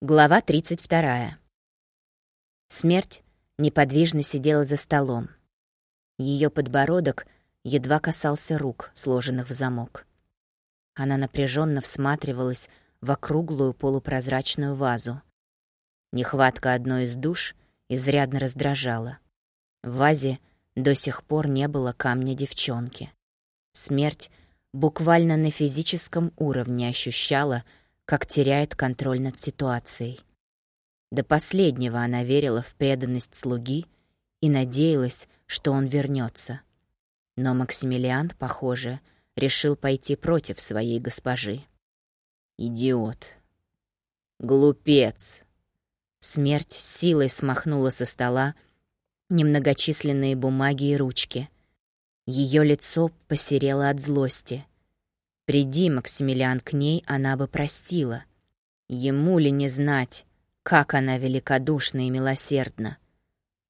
Глава 32. Смерть неподвижно сидела за столом. Ее подбородок едва касался рук, сложенных в замок. Она напряженно всматривалась в округлую полупрозрачную вазу. Нехватка одной из душ изрядно раздражала. В вазе до сих пор не было камня девчонки. Смерть буквально на физическом уровне ощущала, как теряет контроль над ситуацией. До последнего она верила в преданность слуги и надеялась, что он вернется. Но Максимилиан, похоже, решил пойти против своей госпожи. «Идиот! Глупец!» Смерть силой смахнула со стола немногочисленные бумаги и ручки. Ее лицо посерело от злости. Приди, Максимилиан, к ней, она бы простила. Ему ли не знать, как она великодушна и милосердна?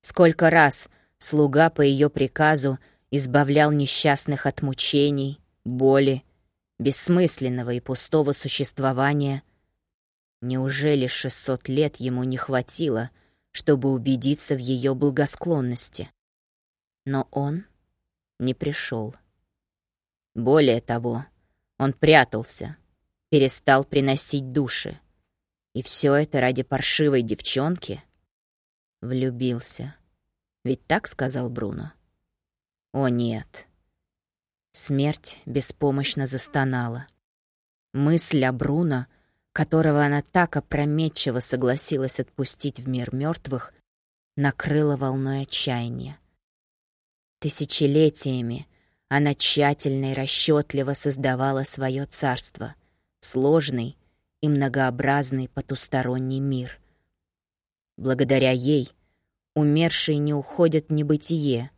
Сколько раз слуга по ее приказу избавлял несчастных от мучений, боли, бессмысленного и пустого существования. Неужели шестьсот лет ему не хватило, чтобы убедиться в ее благосклонности? Но он не пришел. Более того, он прятался, перестал приносить души. И все это ради паршивой девчонки? Влюбился. Ведь так сказал Бруно? О, нет. Смерть беспомощно застонала. Мысль о Бруно, которого она так опрометчиво согласилась отпустить в мир мертвых, накрыла волной отчаяния. Тысячелетиями она тщательно и расчетливо создавала свое царство, сложный и многообразный потусторонний мир. Благодаря ей умершие не уходят в небытие,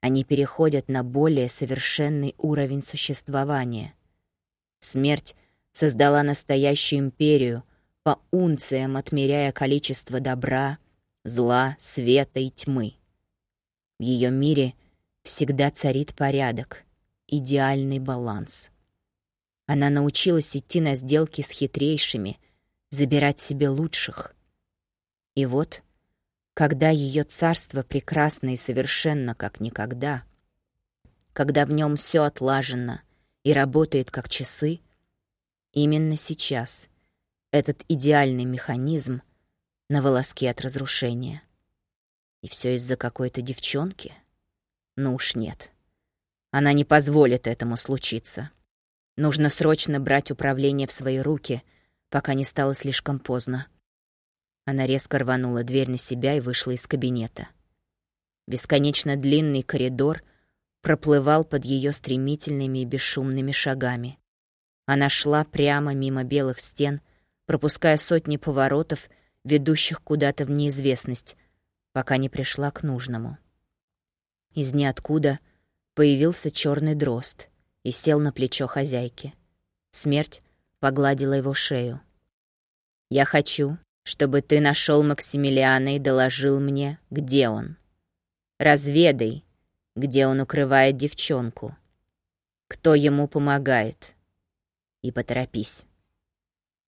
они переходят на более совершенный уровень существования. Смерть создала настоящую империю, по унциям отмеряя количество добра, зла, света и тьмы. В ее мире — всегда царит порядок, идеальный баланс. Она научилась идти на сделки с хитрейшими, забирать себе лучших. И вот, когда ее царство прекрасно и совершенно как никогда, когда в нем все отлажено и работает как часы, именно сейчас этот идеальный механизм на волоске от разрушения. И все из-за какой-то девчонки — ну уж нет. Она не позволит этому случиться. Нужно срочно брать управление в свои руки, пока не стало слишком поздно. Она резко рванула дверь на себя и вышла из кабинета. Бесконечно длинный коридор проплывал под ее стремительными и бесшумными шагами. Она шла прямо мимо белых стен, пропуская сотни поворотов, ведущих куда-то в неизвестность, пока не пришла к нужному. Из ниоткуда появился черный дрозд и сел на плечо хозяйки. Смерть погладила его шею. «Я хочу, чтобы ты нашел Максимилиана и доложил мне, где он. Разведай, где он укрывает девчонку. Кто ему помогает. И поторопись».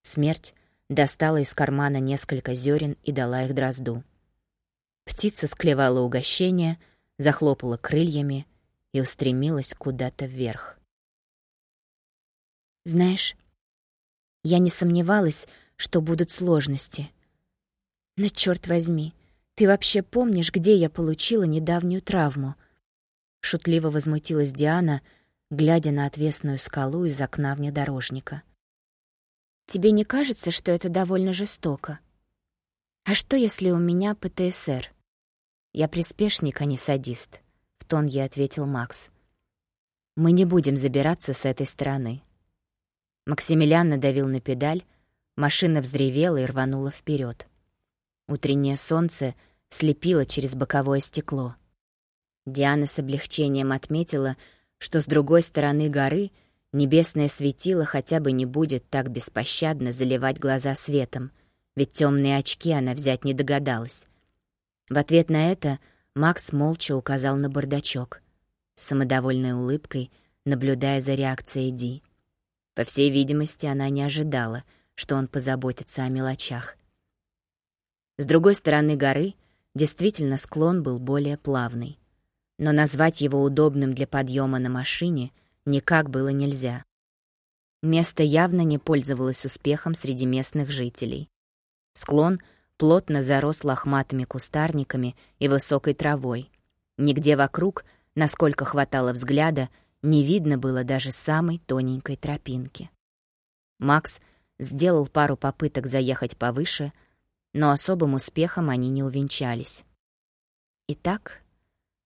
Смерть достала из кармана несколько зерен и дала их дрозду. Птица склевала угощение — захлопала крыльями и устремилась куда-то вверх. «Знаешь, я не сомневалась, что будут сложности. Но, черт возьми, ты вообще помнишь, где я получила недавнюю травму?» Шутливо возмутилась Диана, глядя на отвесную скалу из окна внедорожника. «Тебе не кажется, что это довольно жестоко? А что, если у меня ПТСР?» «Я приспешник, а не садист», — в тон ей ответил Макс. «Мы не будем забираться с этой стороны». Максимилиан надавил на педаль, машина взревела и рванула вперед. Утреннее солнце слепило через боковое стекло. Диана с облегчением отметила, что с другой стороны горы небесное светило хотя бы не будет так беспощадно заливать глаза светом, ведь темные очки она взять не догадалась. В ответ на это Макс молча указал на бардачок, с самодовольной улыбкой наблюдая за реакцией Ди. По всей видимости, она не ожидала, что он позаботится о мелочах. С другой стороны горы действительно склон был более плавный. Но назвать его удобным для подъема на машине никак было нельзя. Место явно не пользовалось успехом среди местных жителей. Склон плотно зарос лохматыми кустарниками и высокой травой. Нигде вокруг, насколько хватало взгляда, не видно было даже самой тоненькой тропинки. Макс сделал пару попыток заехать повыше, но особым успехом они не увенчались. Итак,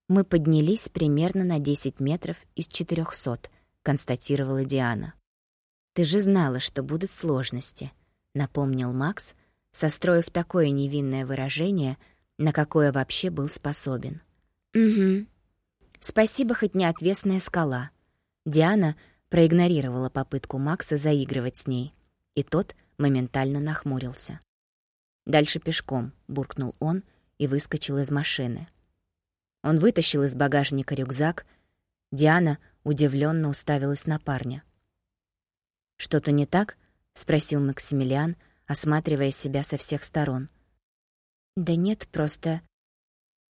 мы поднялись примерно на 10 метров из 400, констатировала Диана. «Ты же знала, что будут сложности», — напомнил Макс, состроив такое невинное выражение, на какое вообще был способен. «Угу. Спасибо, хоть не отвесная скала». Диана проигнорировала попытку Макса заигрывать с ней, и тот моментально нахмурился. «Дальше пешком», — буркнул он и выскочил из машины. Он вытащил из багажника рюкзак. Диана удивленно уставилась на парня. «Что-то не так?» — спросил Максимилиан, осматривая себя со всех сторон. «Да нет, просто...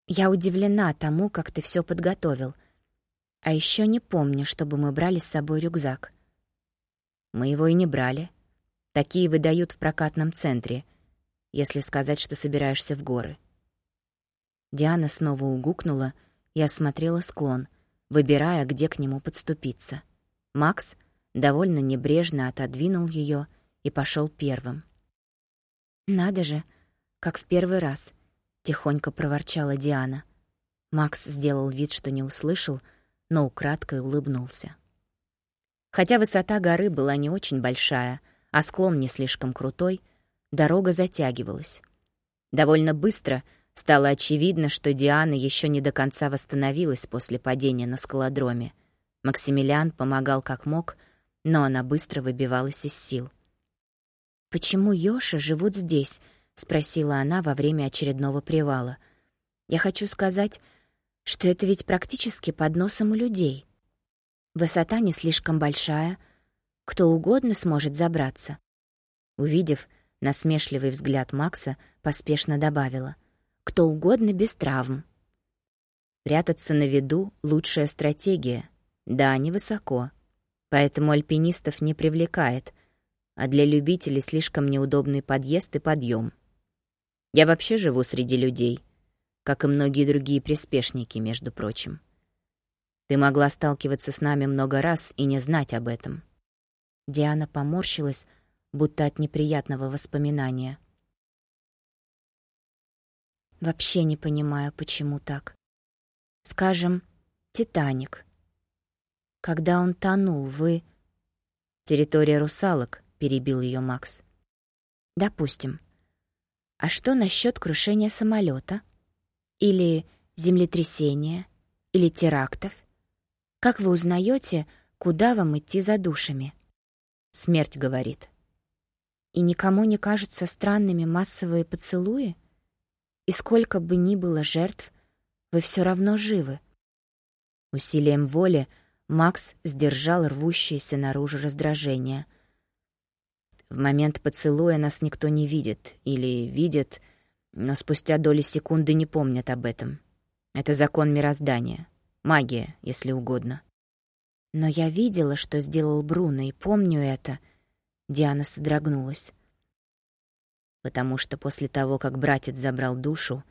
Я удивлена тому, как ты все подготовил. А еще не помню, чтобы мы брали с собой рюкзак». «Мы его и не брали. Такие выдают в прокатном центре, если сказать, что собираешься в горы». Диана снова угукнула и осмотрела склон, выбирая, где к нему подступиться. Макс довольно небрежно отодвинул ее и пошел первым. «Надо же, как в первый раз», — тихонько проворчала Диана. Макс сделал вид, что не услышал, но украдкой улыбнулся. Хотя высота горы была не очень большая, а склон не слишком крутой, дорога затягивалась. Довольно быстро стало очевидно, что Диана еще не до конца восстановилась после падения на скалодроме. Максимилиан помогал как мог, но она быстро выбивалась из сил. «Почему Йоши живут здесь?» — спросила она во время очередного привала. «Я хочу сказать, что это ведь практически под носом у людей. Высота не слишком большая, кто угодно сможет забраться». Увидев насмешливый взгляд Макса, поспешно добавила. «Кто угодно без травм». Прятаться на виду — лучшая стратегия. Да, невысоко, поэтому альпинистов не привлекает, а для любителей слишком неудобный подъезд и подъем. Я вообще живу среди людей, как и многие другие приспешники, между прочим. Ты могла сталкиваться с нами много раз и не знать об этом. Диана поморщилась, будто от неприятного воспоминания. Вообще не понимаю, почему так. Скажем, «Титаник». Когда он тонул, вы... Территория русалок, перебил ее Макс. Допустим. А что насчет крушения самолета? Или землетрясения? Или терактов? Как вы узнаете, куда вам идти за душами? Смерть говорит. И никому не кажутся странными массовые поцелуи? И сколько бы ни было жертв, вы все равно живы. Усилием воли — Макс сдержал рвущееся наружу раздражение. В момент поцелуя нас никто не видит, или видит, но спустя доли секунды не помнят об этом. Это закон мироздания, магия, если угодно. Но я видела, что сделал Бруно, и помню это. Диана содрогнулась. Потому что после того, как братец забрал душу,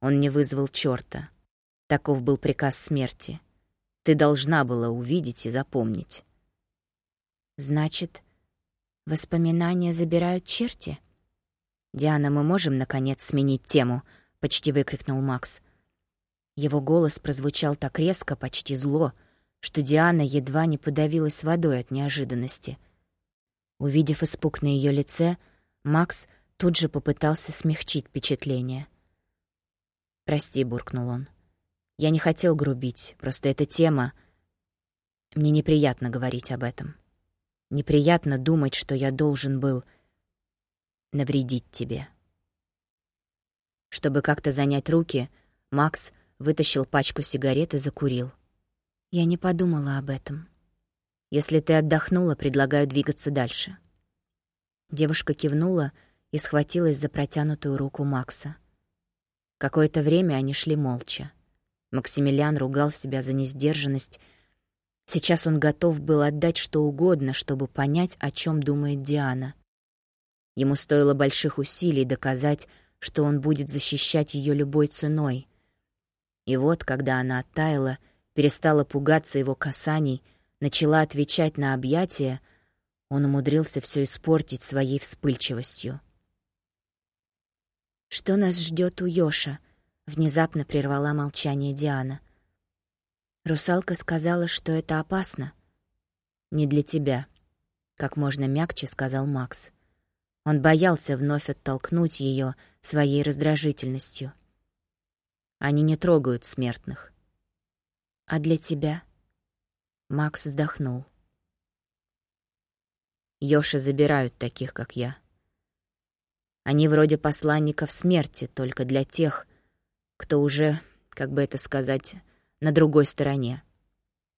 он не вызвал чёрта. Таков был приказ смерти — ты должна была увидеть и запомнить. Значит, воспоминания забирают черти? Диана, мы можем наконец сменить тему, почти выкрикнул Макс. Его голос прозвучал так резко, почти зло, что Диана едва не подавилась водой от неожиданности. Увидев испуг на ее лице, Макс тут же попытался смягчить впечатление. «Прости», — буркнул он. Я не хотел грубить, просто эта тема... Мне неприятно говорить об этом. Неприятно думать, что я должен был навредить тебе. Чтобы как-то занять руки, Макс вытащил пачку сигарет и закурил. Я не подумала об этом. Если ты отдохнула, предлагаю двигаться дальше. Девушка кивнула и схватилась за протянутую руку Макса. Какое-то время они шли молча. Максимилиан ругал себя за несдержанность. Сейчас он готов был отдать что угодно, чтобы понять, о чем думает Диана. Ему стоило больших усилий доказать, что он будет защищать ее любой ценой. И вот, когда она оттаяла, перестала пугаться его касаний, начала отвечать на объятия, он умудрился все испортить своей вспыльчивостью. «Что нас ждет у Йоша?» Внезапно прервала молчание Диана. Русалка сказала, что это опасно. «Не для тебя», — как можно мягче сказал Макс. Он боялся вновь оттолкнуть ее своей раздражительностью. Они не трогают смертных. «А для тебя?» Макс вздохнул. Йоши забирают таких, как я. Они вроде посланников смерти, только для тех, кто уже, как бы это сказать, на другой стороне.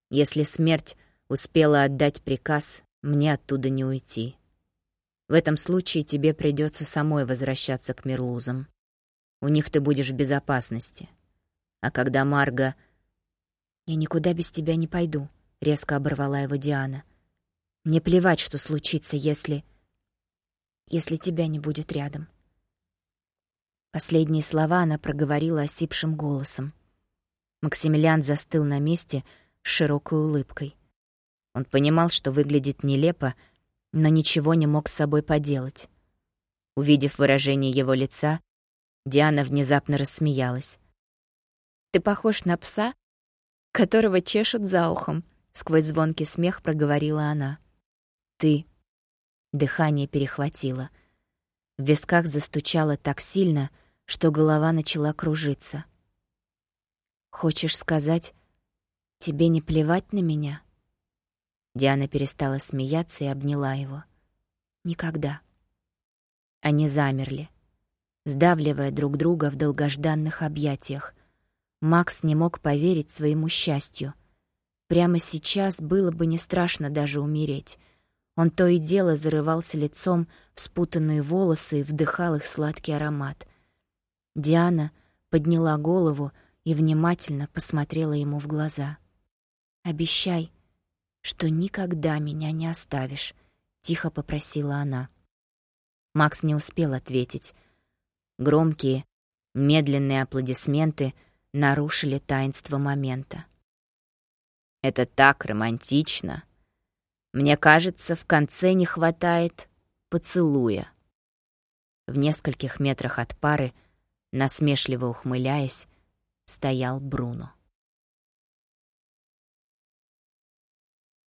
Если смерть успела отдать приказ, мне оттуда не уйти. В этом случае тебе придется самой возвращаться к Мерлузам. У них ты будешь в безопасности. А когда Марга... «Я никуда без тебя не пойду», — резко оборвала его Диана. «Мне плевать, что случится, если... если тебя не будет рядом». Последние слова она проговорила осипшим голосом. Максимилиан застыл на месте с широкой улыбкой. Он понимал, что выглядит нелепо, но ничего не мог с собой поделать. Увидев выражение его лица, Диана внезапно рассмеялась. «Ты похож на пса, которого чешут за ухом», — сквозь звонкий смех проговорила она. «Ты...» Дыхание перехватило. В висках застучало так сильно, что голова начала кружиться. «Хочешь сказать, тебе не плевать на меня?» Диана перестала смеяться и обняла его. «Никогда». Они замерли, сдавливая друг друга в долгожданных объятиях. Макс не мог поверить своему счастью. Прямо сейчас было бы не страшно даже умереть. Он то и дело зарывался лицом в спутанные волосы и вдыхал их сладкий аромат — Диана подняла голову и внимательно посмотрела ему в глаза. «Обещай, что никогда меня не оставишь», — тихо попросила она. Макс не успел ответить. Громкие, медленные аплодисменты нарушили таинство момента. «Это так романтично. Мне кажется, в конце не хватает поцелуя». В нескольких метрах от пары насмешливо ухмыляясь, стоял Бруно.